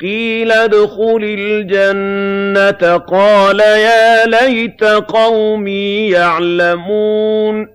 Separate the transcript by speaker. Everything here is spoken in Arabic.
Speaker 1: قِيلَ ادْخُلِ الْجَنَّةَ ۖ. قَالَ يَا لَيْتَ قَوْمِي يَعْلَمُونَ.